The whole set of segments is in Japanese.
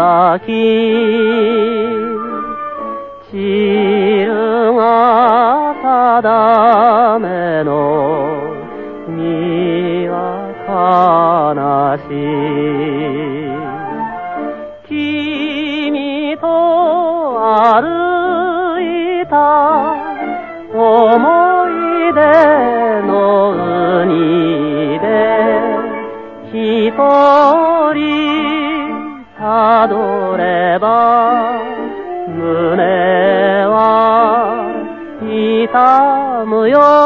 につばき散るが定めの身は悲しい。君と歩いたば胸は痛むよ。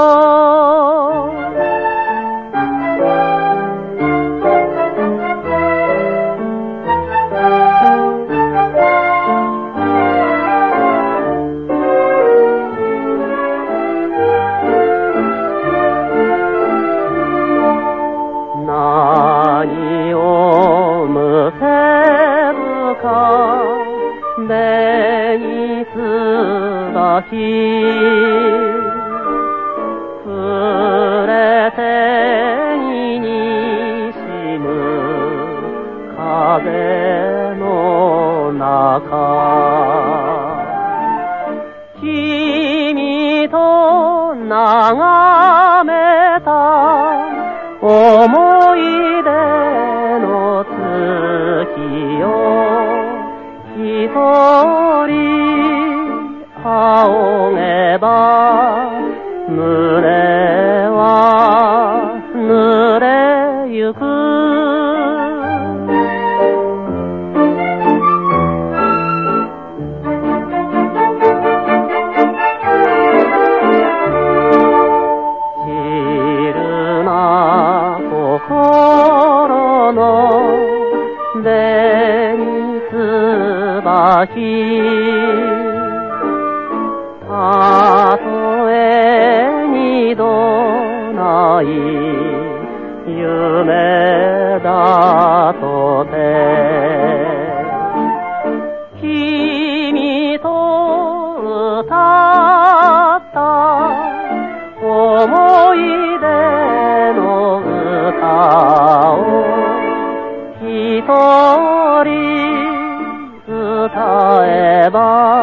紅つばき触れてににしむ風の中君と眺めた紅つばきたとえ二度ない夢だとて。君と歌った。思い出の歌。通り歌えば